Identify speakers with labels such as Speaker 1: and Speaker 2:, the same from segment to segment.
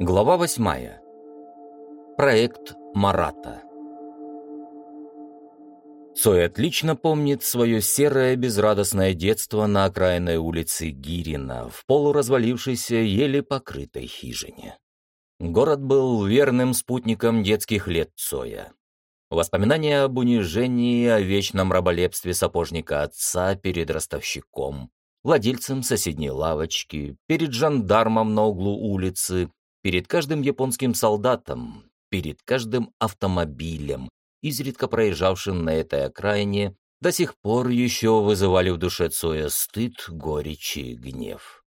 Speaker 1: Глава восьмая. Проект Марата. Цой отлично помнит свое серое безрадостное детство на окраинной улице Гирина, в полуразвалившейся, еле покрытой хижине. Город был верным спутником детских лет Цоя. Воспоминания об унижении, о вечном раболепстве сапожника отца перед ростовщиком, владельцем соседней лавочки, перед жандармом на углу улицы, Перед каждым японским солдатом, перед каждым автомобилем, изредка проезжавшим на этой окраине, до сих пор еще вызывали в душе Цоя стыд, горечь и гнев.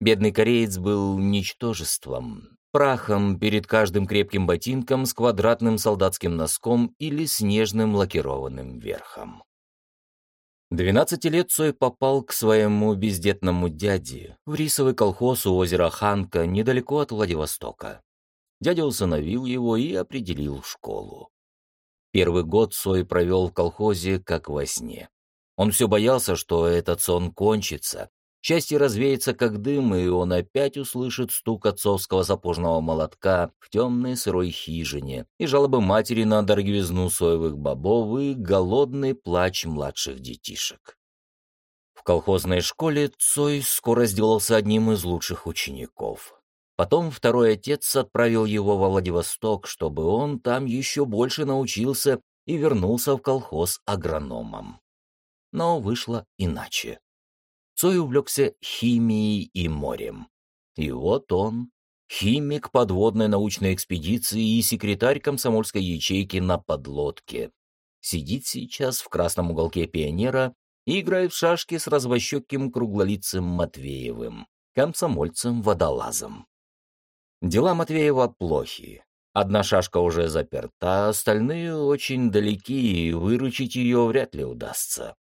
Speaker 1: Бедный кореец был ничтожеством, прахом перед каждым крепким ботинком с квадратным солдатским носком или снежным лакированным верхом. Двенадцати лет Цой попал к своему бездетному дяде в рисовый колхоз у озера Ханка недалеко от Владивостока. Дядя усыновил его и определил школу. Первый год Цой провел в колхозе как во сне. Он все боялся, что этот сон кончится, Счастье развеется, как дым, и он опять услышит стук отцовского сапожного молотка в темной сырой хижине и жалобы матери на дороговизну соевых бобов и голодный плач младших детишек. В колхозной школе Цой скоро сделался одним из лучших учеников. Потом второй отец отправил его во Владивосток, чтобы он там еще больше научился и вернулся в колхоз агрономом. Но вышло иначе. Цой увлекся химией и морем. И вот он, химик подводной научной экспедиции и секретарь комсомольской ячейки на подлодке. Сидит сейчас в красном уголке пионера и играет в шашки с развощеким круглолицым Матвеевым, комсомольцем-водолазом. Дела Матвеева плохи. Одна шашка уже заперта, остальные очень далеки, и выручить ее вряд ли удастся.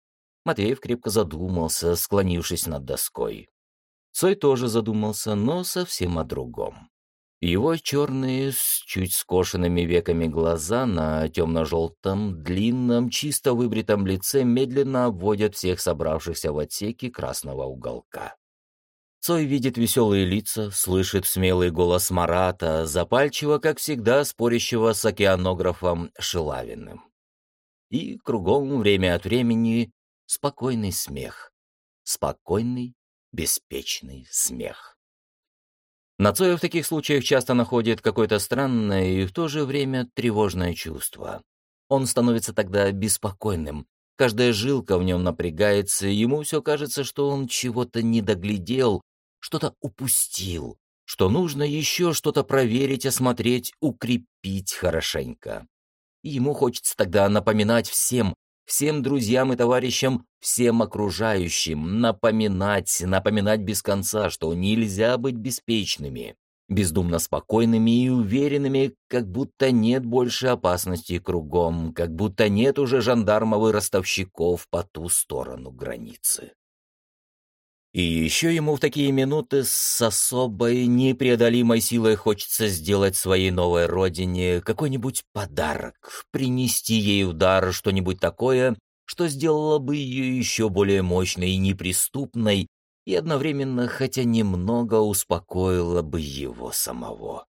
Speaker 1: Матвеев крепко задумался, склонившись над доской. Цой тоже задумался, но совсем о другом. Его черные с чуть скошенными веками глаза на темно-желтом, длинном, чисто выбритом лице медленно обводят всех собравшихся в отсеке красного уголка. Цой видит веселые лица, слышит смелый голос Марата, запальчиво, как всегда, спорящего с океанографом Шилавиным. И кругом время от времени спокойный смех. Спокойный, беспечный смех. Нацоя в таких случаях часто находит какое-то странное и в то же время тревожное чувство. Он становится тогда беспокойным. Каждая жилка в нем напрягается, ему все кажется, что он чего-то не доглядел, что-то упустил, что нужно еще что-то проверить, осмотреть, укрепить хорошенько. И ему хочется тогда напоминать всем, всем друзьям и товарищам, всем окружающим, напоминать, напоминать без конца, что нельзя быть беспечными, бездумно спокойными и уверенными, как будто нет больше опасности кругом, как будто нет уже жандармов и ростовщиков по ту сторону границы. И еще ему в такие минуты с особой непреодолимой силой хочется сделать своей новой родине какой-нибудь подарок, принести ей удар что-нибудь такое, что сделало бы ее еще более мощной и неприступной, и одновременно хотя немного успокоило бы его самого.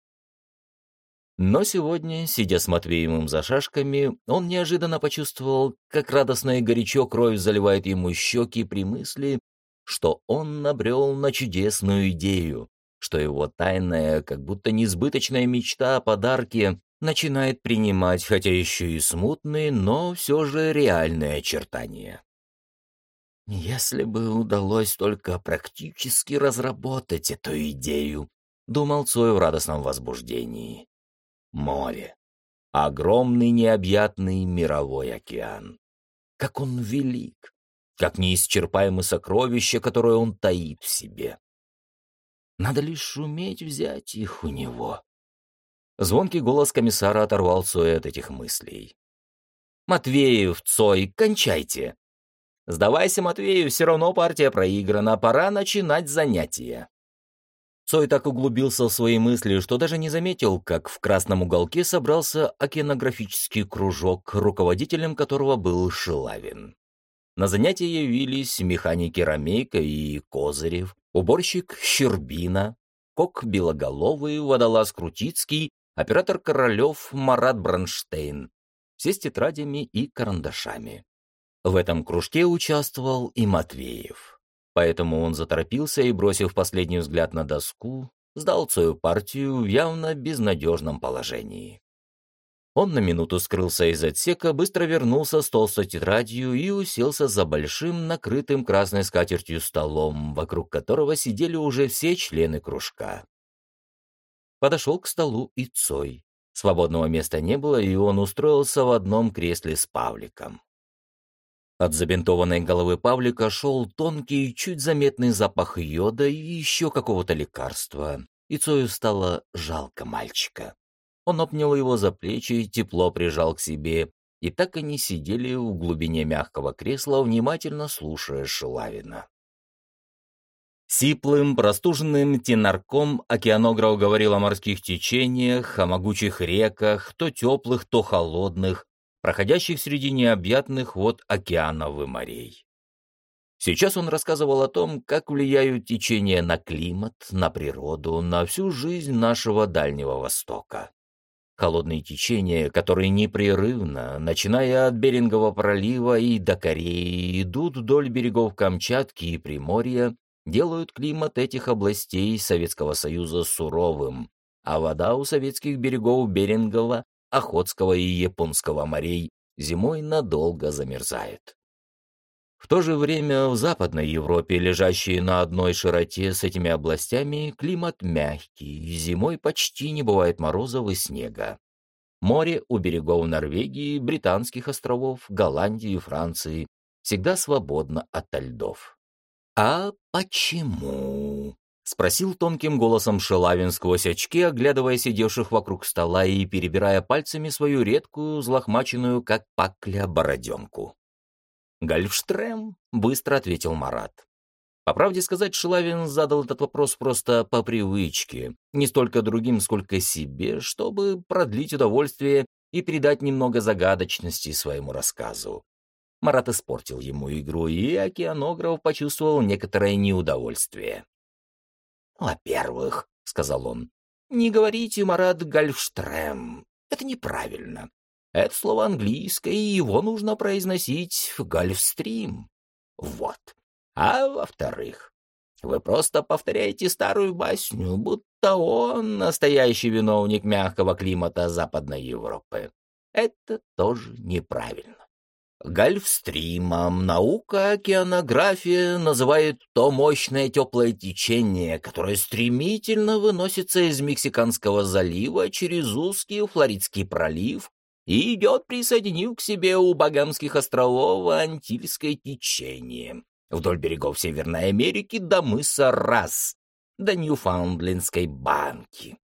Speaker 1: Но сегодня, сидя с Матвеевым за шашками, он неожиданно почувствовал, как радостно и горячо кровь заливает ему щеки при мысли, что он набрел на чудесную идею, что его тайная, как будто несбыточная мечта о подарке начинает принимать, хотя еще и смутные, но все же реальные очертания. «Если бы удалось только практически разработать эту идею», — думал Цой в радостном возбуждении. «Море. Огромный необъятный мировой океан. Как он велик, как неисчерпаемое сокровище, которое он таит в себе. Надо лишь уметь взять их у него. Звонкий голос комиссара оторвал Цоя от этих мыслей. «Матвеев, Цой, кончайте!» «Сдавайся, Матвеев, все равно партия проиграна, пора начинать занятия». Цой так углубился в свои мысли, что даже не заметил, как в красном уголке собрался океанографический кружок, руководителем которого был Шилавин. На занятия явились механики Ромейко и Козырев, уборщик Щербина, Кок Белоголовый, водолаз Крутицкий, оператор Королев Марат Бронштейн. Все с тетрадями и карандашами. В этом кружке участвовал и Матвеев. Поэтому он заторопился и, бросив последний взгляд на доску, сдал свою партию в явно безнадежном положении. Он на минуту скрылся из отсека, быстро вернулся с толстой тетрадью и уселся за большим, накрытым красной скатертью столом, вокруг которого сидели уже все члены кружка. Подошел к столу и Цой. Свободного места не было, и он устроился в одном кресле с Павликом. От забинтованной головы Павлика шел тонкий, чуть заметный запах йода и еще какого-то лекарства, и Цою стало жалко мальчика. Он обнял его за плечи, тепло прижал к себе, и так они сидели в глубине мягкого кресла, внимательно слушая Шилавина. Сиплым, простуженным тенарком океанограф говорил о морских течениях, о могучих реках, то теплых, то холодных, проходящих среди необъятных вод океанов и морей. Сейчас он рассказывал о том, как влияют течения на климат, на природу, на всю жизнь нашего Дальнего Востока. Холодные течения, которые непрерывно, начиная от Берингового пролива и до Кореи, идут вдоль берегов Камчатки и Приморья, делают климат этих областей Советского Союза суровым, а вода у советских берегов Берингова, Охотского и Японского морей зимой надолго замерзает. В то же время в Западной Европе, лежащей на одной широте с этими областями, климат мягкий, зимой почти не бывает морозов и снега. Море у берегов Норвегии, Британских островов, Голландии и Франции всегда свободно от льдов. «А почему?» — спросил тонким голосом Шелавин сквозь очки, оглядывая сидевших вокруг стола и перебирая пальцами свою редкую, злохмаченную, как пакля, бороденку. «Гольфштрем», — быстро ответил Марат. По правде сказать, Шилавин задал этот вопрос просто по привычке, не столько другим, сколько себе, чтобы продлить удовольствие и придать немного загадочности своему рассказу. Марат испортил ему игру, и океанограф почувствовал некоторое неудовольствие. «Во-первых», — сказал он, — «не говорите, Марат Гольфштрем. Это неправильно. Это слово английское, и его нужно произносить Гольфстрим. Вот. А во-вторых, вы просто повторяете старую басню, будто он настоящий виновник мягкого климата Западной Европы. Это тоже неправильно. Гольфстримом наука океанография называет то мощное теплое течение, которое стремительно выносится из Мексиканского залива через узкий Флоридский пролив и идет, присоединив к себе у Багамских островов Антильское течение, вдоль берегов Северной Америки до мыса Расс, до Ньюфаундлендской банки.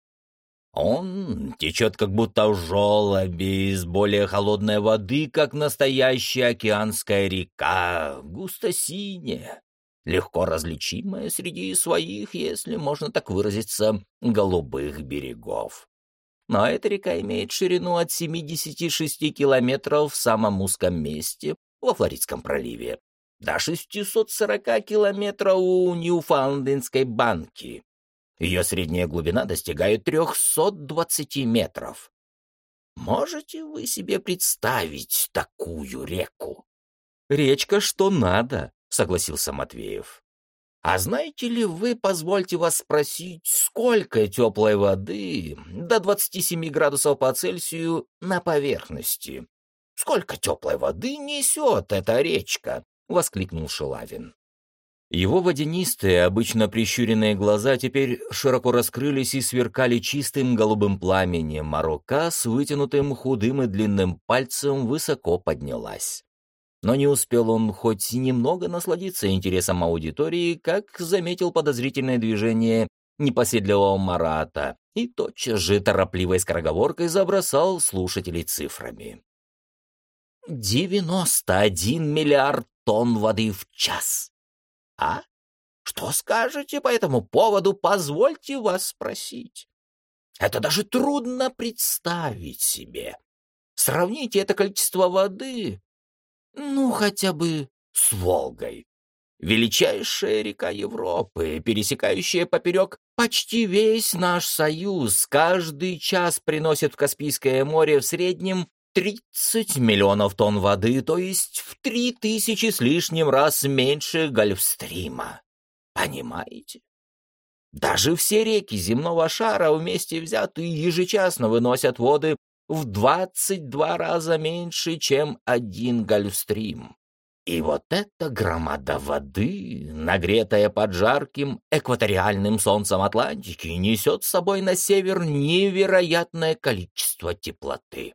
Speaker 1: Он течет как будто в желобе из более холодной воды, как настоящая океанская река, густо-синяя, легко различимая среди своих, если можно так выразиться, голубых берегов но эта река имеет ширину от 76 километров в самом узком месте во Флоридском проливе до 640 километров у Ньюфаундлендской банки. Ее средняя глубина достигает 320 метров. Можете вы себе представить такую реку?
Speaker 2: «Речка что надо», — согласился Матвеев.
Speaker 1: А знаете ли вы, позвольте вас спросить, сколько теплой воды до 27 градусов по Цельсию на поверхности? Сколько теплой воды несет эта речка? — воскликнул Шилавин.
Speaker 2: Его водянистые, обычно прищуренные глаза теперь широко раскрылись и сверкали чистым голубым пламенем, а рука с вытянутым худым и длинным пальцем высоко поднялась. Но не успел он хоть немного насладиться интересом аудитории, как заметил подозрительное движение непоседливого Марата и тотчас же торопливой скороговоркой забросал слушателей цифрами. «Девяносто один миллиард тонн воды в час! А? Что скажете по этому поводу, позвольте вас спросить? Это даже трудно представить себе. Сравните это количество воды ну, хотя бы с Волгой.
Speaker 1: величайшая река Европы, пересекающая поперек почти весь наш союз, каждый час приносит в Каспийское море в среднем 30 миллионов тонн воды, то есть в три тысячи с лишним раз меньше Гольфстрима. Понимаете? Даже все реки земного шара вместе взятые ежечасно выносят воды в 22 раза меньше, чем один Гольфстрим. И вот эта громада воды, нагретая под жарким экваториальным солнцем Атлантики, несет с собой на север невероятное количество теплоты.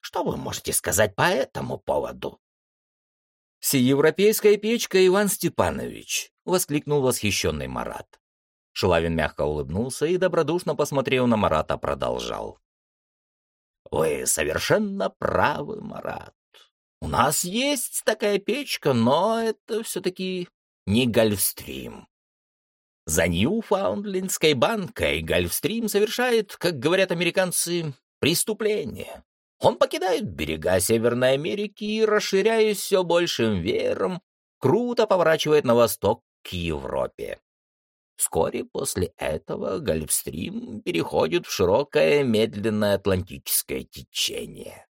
Speaker 1: Что вы можете сказать по этому поводу?
Speaker 2: «Всеевропейская печка, Иван Степанович!» — воскликнул восхищенный Марат. Шулавин мягко улыбнулся и, добродушно посмотрев на Марата, продолжал.
Speaker 1: «Вы совершенно правы, Марат. У нас есть такая печка, но это все-таки не Гольфстрим. За Ньюфаундлендской банкой Гольфстрим совершает, как говорят американцы, преступление. Он покидает берега Северной Америки и, расширяясь все большим веером, круто поворачивает на восток к Европе. Вскоре после этого Гольфстрим переходит в широкое медленное атлантическое течение.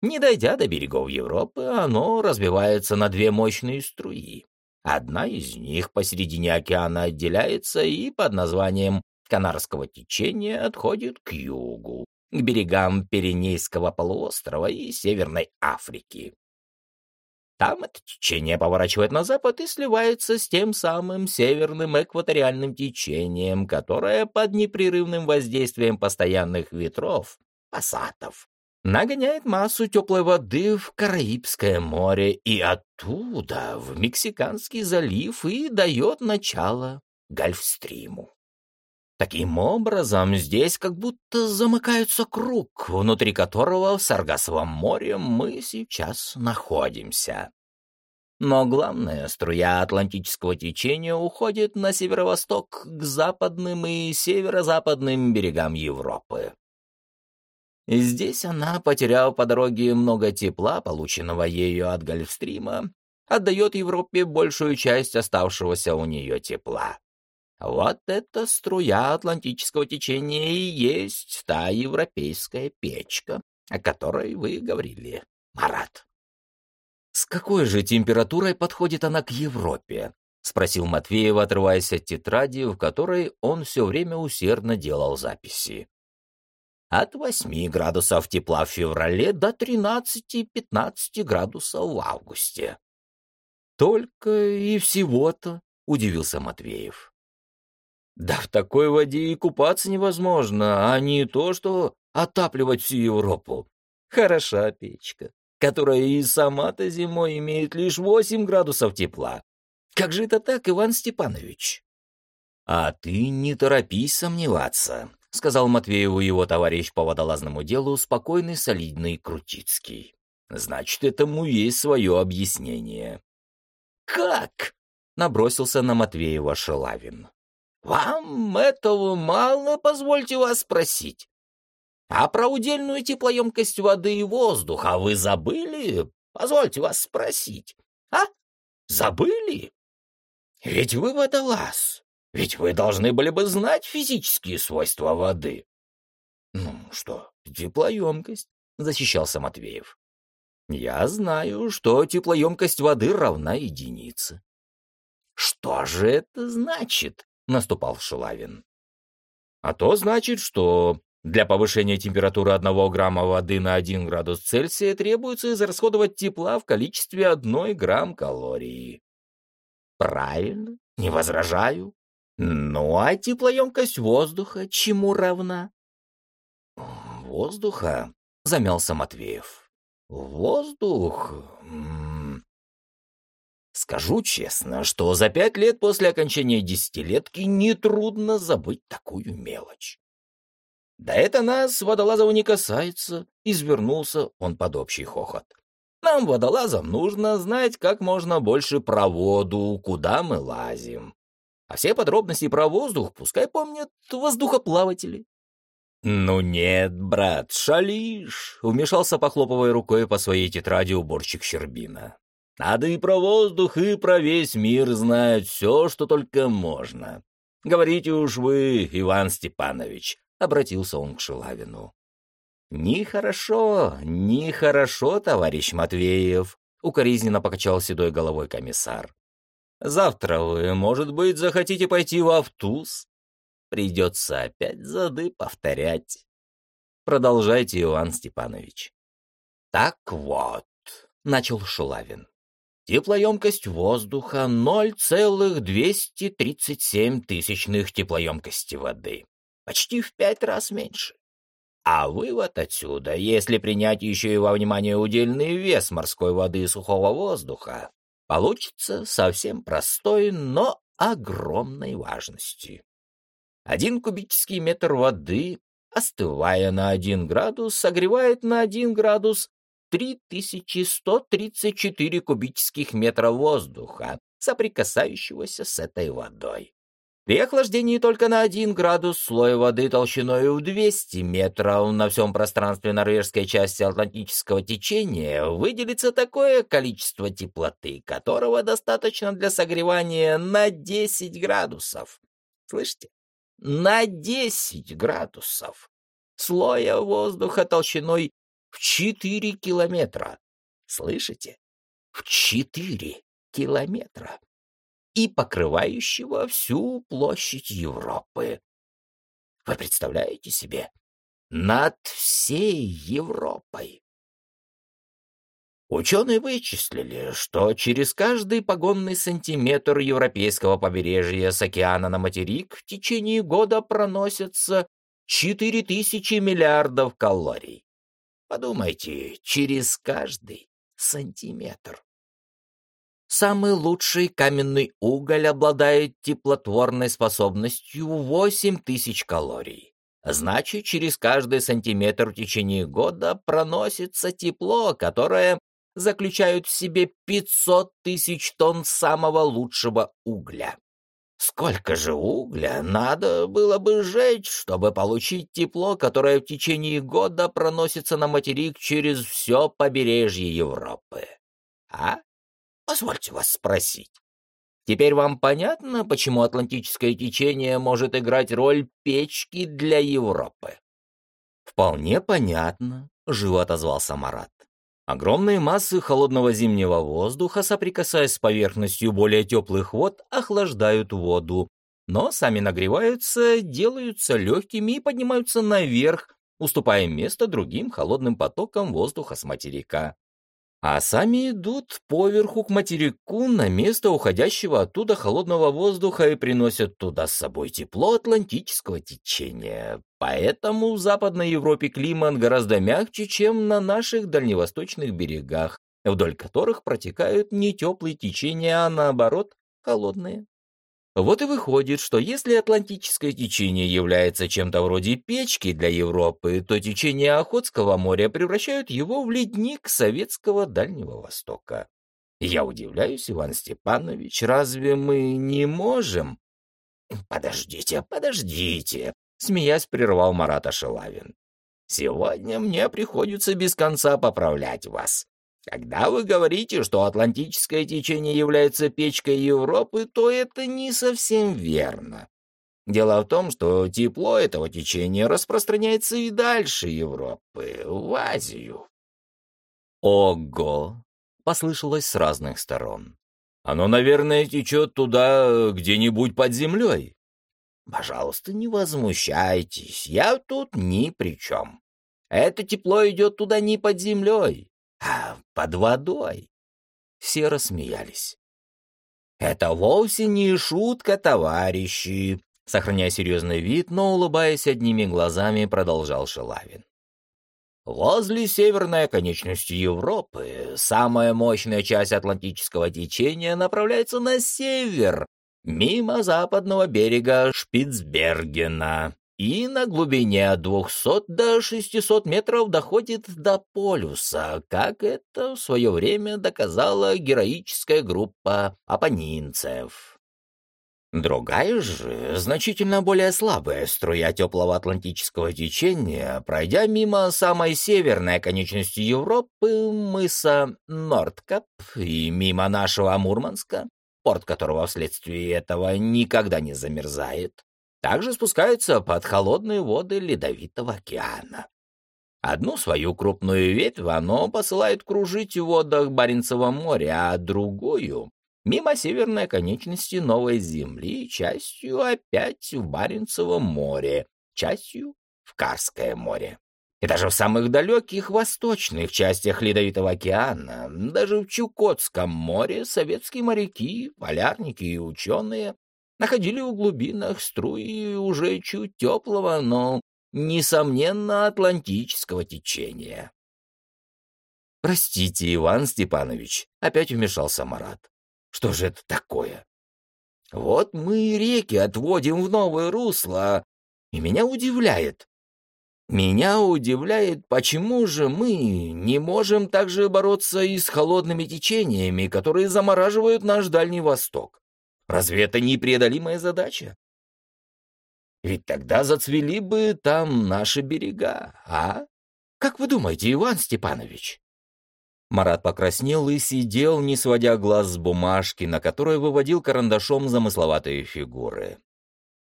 Speaker 1: Не дойдя до берегов Европы, оно разбивается на две мощные струи. Одна из них посередине океана отделяется и под названием Канарского течения отходит к югу, к берегам Пиренейского полуострова и Северной Африки. Там это течение поворачивает на запад и сливается с тем самым северным экваториальным течением, которое под непрерывным воздействием постоянных ветров, пассатов, нагоняет массу теплой воды в Караибское море и оттуда в Мексиканский залив и дает начало Гольфстриму. Таким образом, здесь как будто замыкается круг, внутри которого в Саргасовом море мы сейчас находимся. Но главная струя Атлантического течения уходит на северо-восток к западным и северо-западным берегам Европы. Здесь она, потеряв по дороге много тепла, полученного ею от Гольфстрима, отдает Европе большую часть оставшегося у нее тепла. Вот эта струя атлантического течения и есть та европейская печка, о которой вы говорили, Марат.
Speaker 2: «С какой же температурой подходит она к Европе?» — спросил Матвеев, отрываясь от тетради, в которой он все время усердно делал записи
Speaker 1: от 8 градусов тепла в феврале до 13-15 градусов в августе.
Speaker 2: «Только и всего-то», — удивился Матвеев. «Да в такой воде и купаться невозможно, а не то, что отапливать всю Европу. Хороша печка, которая и сама-то зимой имеет лишь 8 градусов тепла. Как же это так, Иван Степанович?» «А ты не торопись сомневаться», — сказал Матвееву его товарищ по водолазному делу, спокойный, солидный Крутицкий. «Значит, этому есть свое объяснение».
Speaker 1: «Как?»
Speaker 2: — набросился на Матвеева Шелавин.
Speaker 1: «Вам этого мало, позвольте вас спросить. А про удельную теплоемкость воды и воздуха вы забыли? Позвольте вас спросить. А? Забыли? Ведь вы водолаз. Ведь вы должны были бы знать физические свойства воды.
Speaker 2: Ну что, теплоемкость, защищался Матвеев. Я знаю, что теплоемкость воды равна единице.
Speaker 1: Что же это значит? Наступал Шулавин.
Speaker 2: А то значит, что для повышения температуры 1 грамма воды на 1 градус Цельсия требуется израсходовать тепла в количестве 1 грамм калории.
Speaker 1: Правильно, не возражаю. Ну, а теплоемкость воздуха чему равна?
Speaker 2: Воздуха? Замялся Матвеев.
Speaker 1: Воздух? Скажу честно, что за пять лет после окончания десятилетки нетрудно забыть такую мелочь. Да это нас, водолазов, не касается, извернулся он под общий хохот. Нам, водолазам, нужно знать как можно больше про воду, куда мы лазим. А все подробности про воздух пускай помнят воздухоплаватели.
Speaker 2: «Ну нет, брат, шалишь!» — вмешался, похлопывая рукой по своей тетради уборщик Щербина.
Speaker 1: Надо и про воздух, и про весь мир знать все, что только можно. Говорите уж вы, Иван Степанович, — обратился он к Шилавину. «Нехорошо, нехорошо, товарищ Матвеев», — укоризненно покачал седой головой комиссар. «Завтра вы, может быть, захотите пойти в Автуз? Придется опять зады повторять. Продолжайте, Иван Степанович». «Так вот», — начал Шулавин. Теплоемкость воздуха 0,237 тысячных теплоемкости воды. Почти в пять раз меньше. А вывод отсюда, если принять еще и во внимание удельный вес морской воды и сухого воздуха, получится совсем простой, но огромной важности. Один кубический метр воды, остывая на 1 градус, согревает на 1 градус 3134 кубических метра воздуха, соприкасающегося с этой водой. При охлаждении только на 1 градус слой воды толщиной в 200 метров на всем пространстве норвежской части Атлантического течения выделится такое количество теплоты, которого достаточно для согревания на 10 градусов. Слышите? На 10 градусов. Слоя воздуха толщиной в четыре километра. Слышите? В четыре километра. И покрывающего всю площадь Европы. Вы представляете себе? Над всей Европой. Ученые вычислили, что через каждый погонный сантиметр европейского побережья с океана на материк в течение года проносятся 4000 миллиардов калорий. Подумайте, через каждый сантиметр. Самый лучший каменный уголь обладает теплотворной способностью 8000 калорий. Значит, через каждый сантиметр в течение года проносится тепло, которое заключают в себе 500 тысяч тонн самого лучшего угля. Сколько же угля надо было бы сжечь, чтобы получить тепло, которое в течение года проносится на материк через все побережье Европы? А? Позвольте вас спросить. Теперь вам понятно, почему Атлантическое течение может играть роль печки для Европы? Вполне понятно, живо отозвался Марат. Огромные массы холодного зимнего воздуха, соприкасаясь с поверхностью более теплых вод, охлаждают воду, но сами нагреваются, делаются легкими и поднимаются наверх, уступая место другим холодным потокам воздуха с материка а сами идут поверху к материку на место уходящего оттуда холодного воздуха и приносят туда с собой тепло атлантического течения. Поэтому в Западной Европе климат гораздо мягче, чем на наших дальневосточных берегах, вдоль которых протекают не теплые течения, а наоборот холодные. Вот и выходит, что если Атлантическое течение является чем-то вроде печки для Европы, то течение Охотского моря превращают его в ледник советского Дальнего Востока. Я удивляюсь, Иван Степанович, разве мы не можем? Подождите, подождите, смеясь прервал Марата Шелавин. Сегодня мне приходится без конца поправлять вас. Когда вы говорите, что Атлантическое течение является печкой Европы, то это не совсем верно. Дело в том, что тепло этого течения распространяется и дальше Европы, в Азию. «Ого!» — послышалось с разных сторон. «Оно, наверное, течет туда где-нибудь под землей». «Пожалуйста, не возмущайтесь, я тут ни при чем. Это тепло идет туда не под землей, а под водой. Все рассмеялись. «Это вовсе не шутка, товарищи!» Сохраняя серьезный вид, но улыбаясь одними глазами, продолжал Шелавин. Возле северной конечности Европы самая мощная часть Атлантического течения направляется на север, мимо западного берега Шпицбергена и на глубине от 200 до 600 метров доходит до полюса, как это в свое время доказала героическая группа апанинцев.
Speaker 2: Другая же, значительно более слабая струя теплого атлантического течения, пройдя мимо самой северной конечности Европы, мыса Нордкап, и мимо нашего Мурманска, порт которого вследствие этого никогда не замерзает, также спускается под холодные воды Ледовитого океана. Одну свою крупную ветвь оно посылает кружить в водах Баренцева моря, а другую мимо северной конечности Новой Земли, частью опять в Баренцевом море, частью в Карское море. И даже в самых далеких восточных частях Ледовитого океана, даже в Чукотском море, советские моряки, полярники и ученые находили в глубинах струи уже чуть теплого, но, несомненно, атлантического течения.
Speaker 1: «Простите, Иван Степанович», — опять вмешался Марат. Что же это такое? Вот мы реки отводим в новое русло, и меня удивляет. Меня удивляет, почему же мы не можем также бороться и с холодными течениями, которые замораживают наш Дальний Восток. Разве это непреодолимая задача? Ведь тогда зацвели бы там наши берега, а? Как вы думаете, Иван Степанович? Марат покраснел и сидел, не сводя глаз с бумажки, на которой выводил карандашом замысловатые фигуры.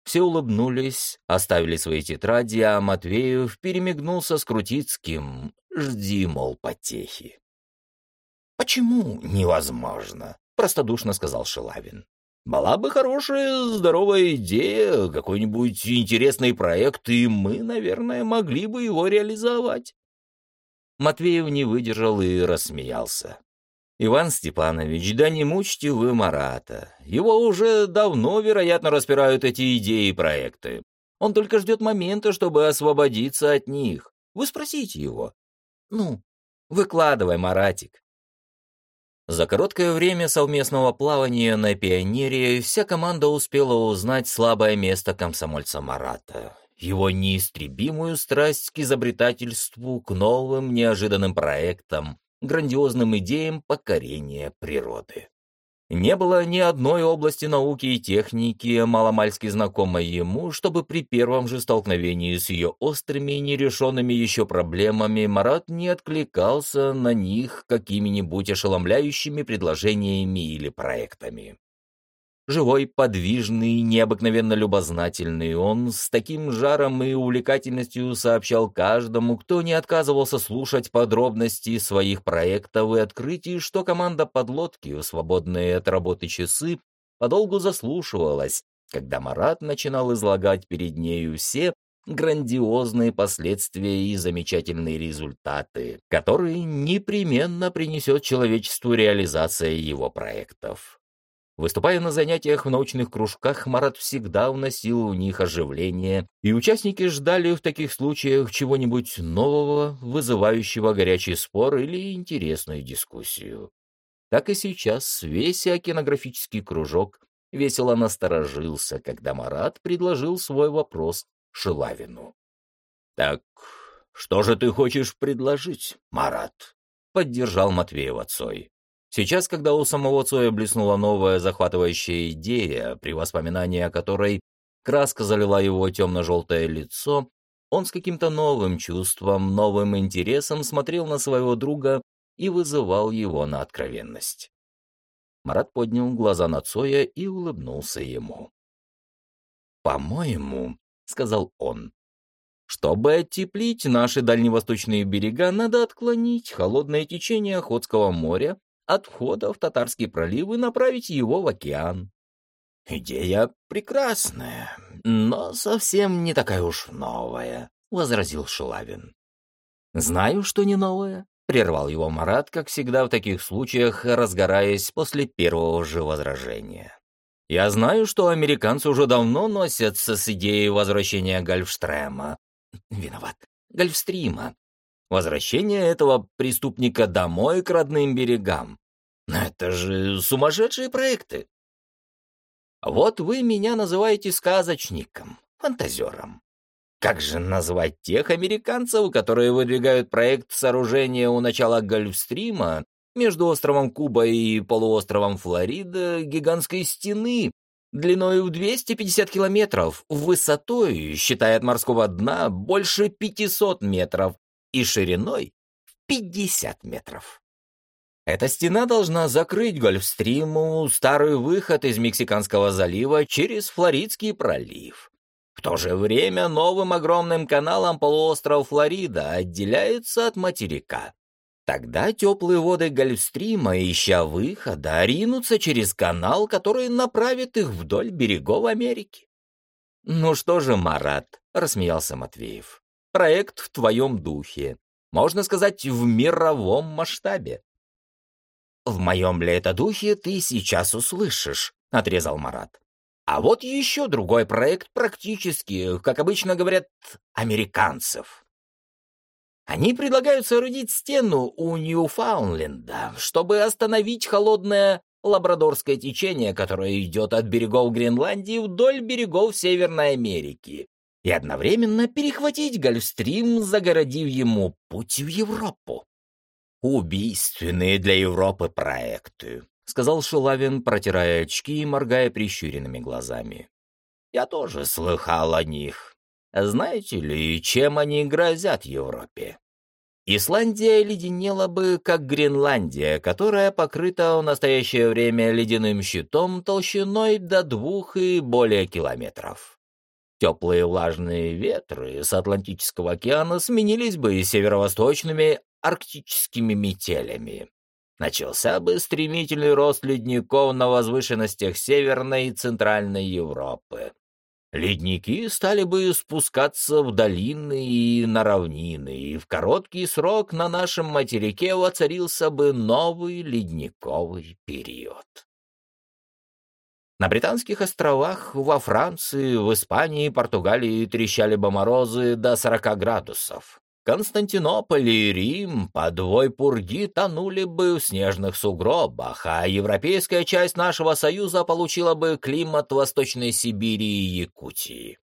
Speaker 1: Все улыбнулись, оставили свои тетради, а Матвеев перемигнулся с Крутицким. «Жди, мол, потехи». «Почему невозможно?» — простодушно сказал Шилавин. «Была бы хорошая, здоровая идея, какой-нибудь интересный проект, и мы, наверное, могли бы его реализовать». Матвеев не выдержал и рассмеялся. «Иван Степанович, да не мучьте вы Марата. Его уже давно, вероятно, распирают эти идеи и проекты. Он только ждет момента, чтобы освободиться от них. Вы спросите его. Ну, выкладывай, Маратик». За короткое время совместного плавания на пионере вся команда успела узнать слабое место комсомольца Марата его неистребимую страсть к изобретательству, к новым неожиданным проектам, грандиозным идеям покорения природы. Не было ни одной области науки и техники, маломальски знакомой ему, чтобы при первом же столкновении с ее острыми и нерешенными еще проблемами Марат не откликался на них какими-нибудь ошеломляющими предложениями или проектами. Живой, подвижный, необыкновенно любознательный, он с таким жаром и увлекательностью сообщал каждому, кто не отказывался слушать подробности своих проектов и открытий, что команда подлодки в свободные от работы часы подолгу заслушивалась, когда Марат начинал излагать перед нею все грандиозные последствия и замечательные результаты, которые непременно принесет человечеству реализация его проектов. Выступая на занятиях в научных кружках, Марат всегда вносил у них оживление, и участники ждали в таких случаях чего-нибудь нового, вызывающего горячий спор или интересную дискуссию. Так и сейчас весь океанографический кружок весело насторожился, когда Марат предложил свой вопрос Шилавину. «Так что же ты хочешь предложить, Марат?» — поддержал Матвеев отцой. Сейчас, когда у самого Цоя блеснула новая захватывающая идея, при воспоминании о которой краска залила его темно-желтое лицо, он с каким-то новым чувством, новым интересом смотрел на своего друга и вызывал его на откровенность. Марат поднял глаза на Цоя и улыбнулся ему. «По-моему», — сказал он, — «чтобы оттеплить наши дальневосточные берега, надо отклонить холодное течение Охотского моря от входа в Татарский пролив и направить его в океан. «Идея прекрасная, но совсем не такая уж новая», — возразил Шилавин. «Знаю, что не новая», — прервал его Марат, как всегда в таких случаях, разгораясь после первого же возражения. «Я знаю, что американцы уже давно носятся с идеей возвращения Гольфстрема. Виноват. Гольфстрима возвращение этого преступника домой к родным берегам. Это же сумасшедшие проекты. Вот вы меня называете сказочником, фантазером. Как же назвать тех американцев, которые выдвигают проект сооружения у начала Гольфстрима между островом Куба и полуостровом Флорида гигантской стены,
Speaker 2: длиной в 250 километров, высотой, считая от морского дна, больше 500 метров и шириной в 50 метров. Эта стена должна закрыть Гольфстриму старый выход из Мексиканского залива через Флоридский пролив. В то же время новым огромным каналом полуостров Флорида отделяется от материка. Тогда теплые воды Гольфстрима, ища выхода, ринутся через канал, который направит их вдоль берегов Америки. «Ну что же, Марат», — рассмеялся Матвеев, — «проект в твоем духе. Можно сказать, в мировом масштабе. «В моем ли это духе ты сейчас услышишь», — отрезал Марат. «А вот еще другой проект практически, как обычно говорят, американцев». Они предлагают соорудить стену у Ньюфаундленда, чтобы остановить холодное лабрадорское течение, которое идет от берегов Гренландии вдоль берегов Северной Америки, и одновременно перехватить Гольфстрим, загородив ему путь в Европу. «Убийственные для Европы проекты», — сказал Шулавин, протирая очки и моргая прищуренными глазами. «Я тоже слыхал о них. Знаете ли, чем они грозят Европе?» Исландия леденела бы, как Гренландия, которая покрыта в настоящее время ледяным щитом толщиной до двух и более километров. Теплые влажные ветры с Атлантического океана сменились бы северо-восточными арктическими метелями. Начался бы стремительный рост ледников на возвышенностях Северной и Центральной Европы. Ледники стали бы спускаться в долины и на равнины, и в короткий срок на нашем материке воцарился бы новый ледниковый период. На Британских островах, во Франции, в Испании и Португалии трещали бы морозы до 40 градусов. Константинополь и Рим по двой пурги тонули бы в снежных сугробах, а европейская часть нашего союза получила бы климат Восточной Сибири и Якутии.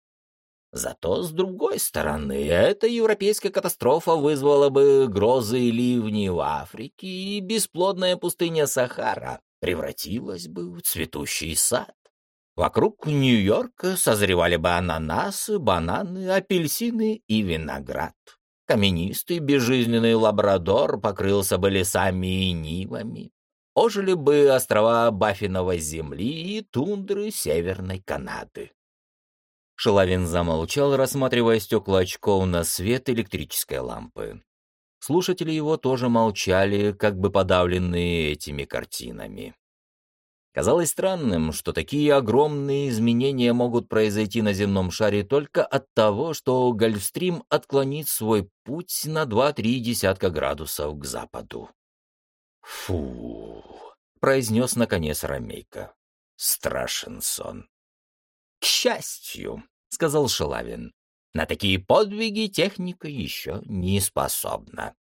Speaker 2: Зато, с другой стороны, эта европейская катастрофа вызвала бы грозы и ливни в Африке, и бесплодная пустыня Сахара превратилась бы в цветущий сад. Вокруг Нью-Йорка созревали бы ананасы, бананы, апельсины и виноград. Каменистый безжизненный лабрадор покрылся бы лесами и нивами. Ожили бы острова Баффиновой земли и тундры Северной Канады. Шелавин замолчал, рассматривая стекла очков на свет электрической лампы. Слушатели его тоже молчали, как бы подавленные этими картинами. Казалось странным, что такие огромные изменения могут произойти на земном шаре только от того, что Гольфстрим отклонит свой путь на 2-3 десятка градусов к западу. «Фу!» — произнес наконец Ромейко. «Страшен сон». «К счастью», — сказал Шелавин, — «на такие подвиги техника еще не способна».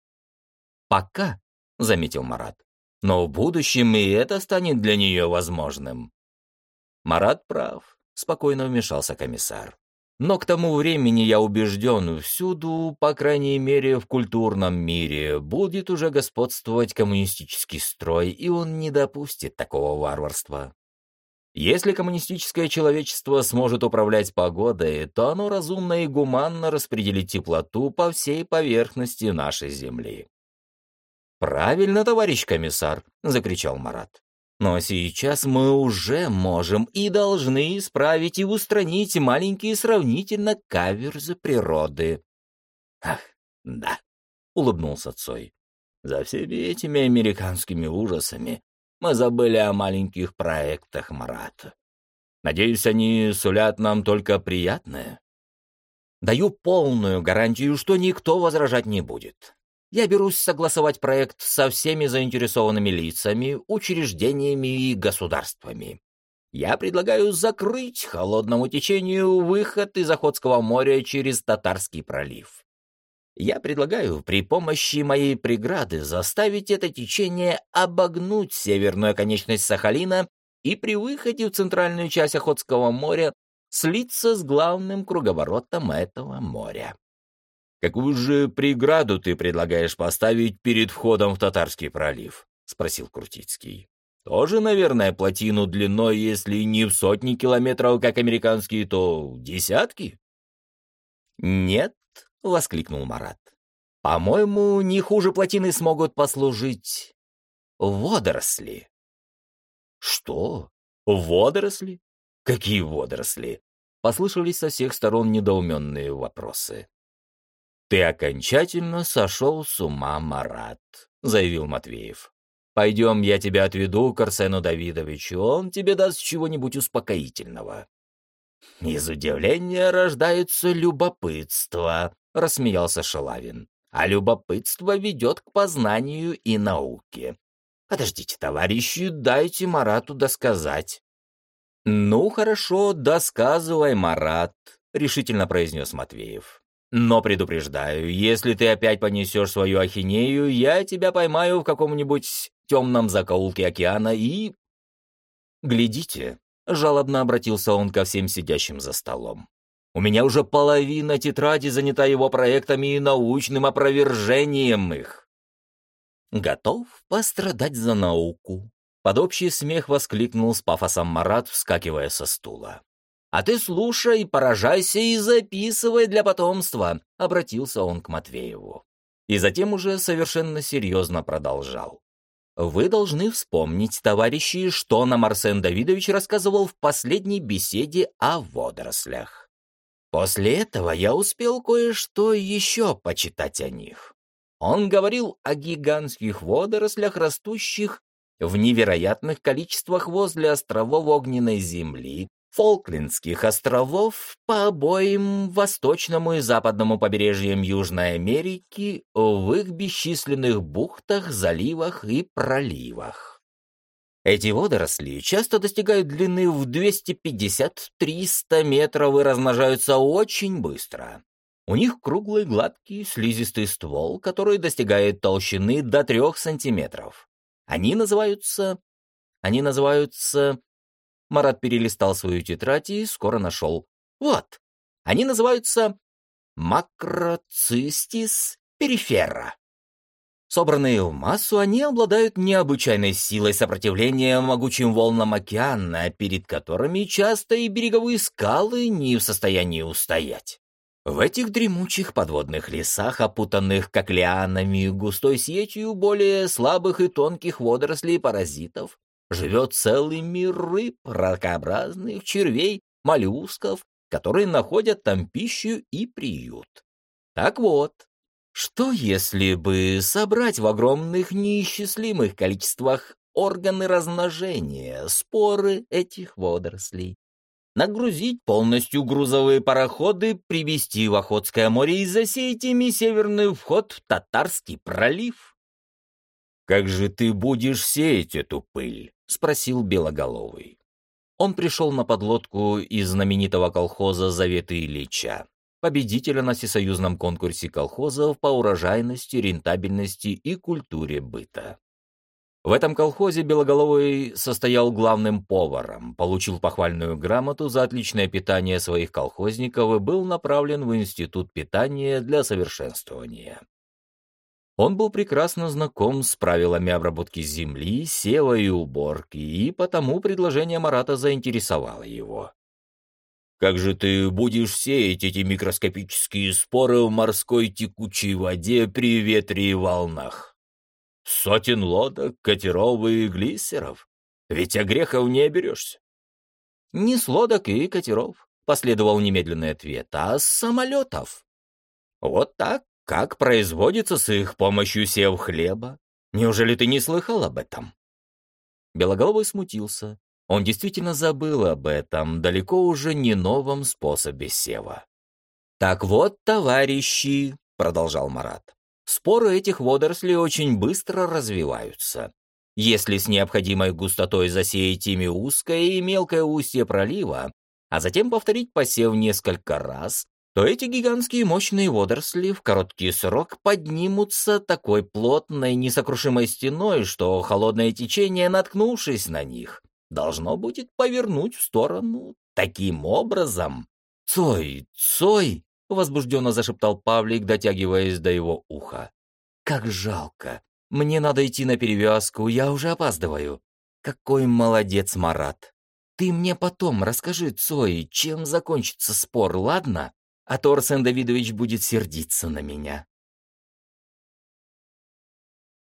Speaker 2: «Пока», — заметил Марат, но в будущем и это станет для нее возможным. Марат прав, спокойно вмешался комиссар. Но к тому времени, я убежден, всюду, по крайней мере в культурном мире, будет уже господствовать коммунистический строй, и он не допустит такого варварства. Если коммунистическое человечество сможет управлять погодой, то оно разумно и гуманно распределит теплоту по всей поверхности нашей Земли. «Правильно, товарищ комиссар!» — закричал Марат. «Но сейчас мы уже можем и должны исправить и устранить маленькие сравнительно каверзы природы». «Ах, да», — улыбнулся Цой. «За всеми этими американскими ужасами мы забыли о маленьких проектах Марата. Надеюсь, они сулят нам только приятное?» «Даю полную гарантию, что никто возражать не будет я берусь согласовать проект со всеми заинтересованными лицами, учреждениями и государствами. Я предлагаю закрыть холодному течению выход из Охотского моря через Татарский пролив. Я предлагаю при помощи моей преграды заставить это течение обогнуть северную конечность Сахалина и при выходе в центральную часть Охотского моря слиться с главным круговоротом этого моря.
Speaker 1: «Какую же преграду ты предлагаешь поставить перед входом в Татарский пролив?» — спросил Крутицкий. Тоже, наверное, плотину длиной, если не в сотни километров, как американские, то десятки?
Speaker 2: «Нет», — воскликнул Марат. «По-моему, не хуже плотины смогут послужить водоросли».
Speaker 1: «Что? Водоросли? Какие водоросли?» Послышались со всех сторон недоуменные вопросы. «Ты окончательно сошел с ума, Марат», — заявил Матвеев. «Пойдем, я тебя отведу к Арсену Давидовичу, он тебе даст чего-нибудь успокоительного».
Speaker 2: «Из удивления рождается любопытство», — рассмеялся Шалавин. «А любопытство ведет к познанию и науке. Подождите, товарищи, дайте Марату досказать».
Speaker 1: «Ну, хорошо, досказывай, Марат», — решительно произнес Матвеев. «Но предупреждаю, если ты опять понесешь свою ахинею, я тебя поймаю в каком-нибудь темном закоулке океана и...» «Глядите», — жалобно обратился он ко всем сидящим за столом. «У меня уже половина тетради занята его проектами и научным опровержением их». «Готов пострадать за науку», под общий смех воскликнул с пафосом Марат, вскакивая со стула. «А ты слушай, поражайся и записывай для потомства», — обратился он к Матвееву. И затем уже совершенно серьезно продолжал. «Вы должны вспомнить, товарищи, что нам Арсен Давидович рассказывал в последней беседе о водорослях. После этого я успел кое-что еще почитать о них. Он говорил о гигантских водорослях, растущих в невероятных количествах возле островов Огненной Земли, Фолклендских островов, по обоим восточному и западному побережьям Южной Америки, в их бесчисленных бухтах, заливах и проливах. Эти водоросли часто достигают длины в 250-300 метров и размножаются очень быстро. У них круглый гладкий слизистый ствол, который достигает толщины до 3 сантиметров. Они называются... Они называются... Марат перелистал свою тетрадь и скоро нашел. Вот. Они называются макроцистис перифера. Собранные в массу, они обладают необычайной силой сопротивления могучим волнам океана, перед которыми часто и береговые скалы не в состоянии устоять. В этих дремучих подводных лесах, опутанных как лианами густой сетью более слабых и тонких водорослей и паразитов, живет целый мир рыб, ракообразных, червей, моллюсков, которые находят там пищу и приют. Так вот, что если бы собрать в огромных неисчислимых количествах органы размножения, споры этих водорослей, нагрузить полностью грузовые пароходы, привезти в Охотское море и засеять ими северный вход в Татарский пролив.
Speaker 2: «Как же ты будешь сеять эту пыль?» — спросил Белоголовый.
Speaker 1: Он пришел на подлодку из знаменитого колхоза «Заветы Ильича», победителя на всесоюзном конкурсе колхозов по урожайности, рентабельности и культуре быта. В этом колхозе Белоголовый состоял главным поваром, получил похвальную грамоту за отличное питание своих колхозников и был направлен в Институт питания для совершенствования. Он был прекрасно знаком с правилами обработки земли, сева и уборки, и потому предложение Марата заинтересовало его.
Speaker 2: «Как же ты будешь сеять эти микроскопические споры в морской текучей воде при ветре и волнах?» Сотен лодок, катеров и глиссеров. Ведь огрехов не оберешься.
Speaker 1: Не с лодок и катеров, последовал немедленный ответ, а с самолетов. Вот так, как производится с их помощью сев хлеба. Неужели ты не слыхал об этом? Белоголовый смутился. Он действительно забыл об этом, далеко уже не новом способе сева. «Так вот, товарищи», — продолжал Марат, Споры этих водорослей очень быстро развиваются. Если с необходимой густотой засеять ими узкое и мелкое устье пролива, а затем повторить посев несколько раз, то эти гигантские мощные водоросли в короткий срок поднимутся такой плотной несокрушимой стеной, что холодное течение, наткнувшись на них, должно будет повернуть в сторону таким образом. «Цой, Цой!» — возбужденно зашептал Павлик, дотягиваясь до его уха. «Как жалко! Мне надо идти на перевязку, я уже опаздываю».
Speaker 2: Какой молодец, Марат. Ты мне потом расскажи, Цои, чем закончится спор, ладно? А то Арсен Давидович будет сердиться на меня.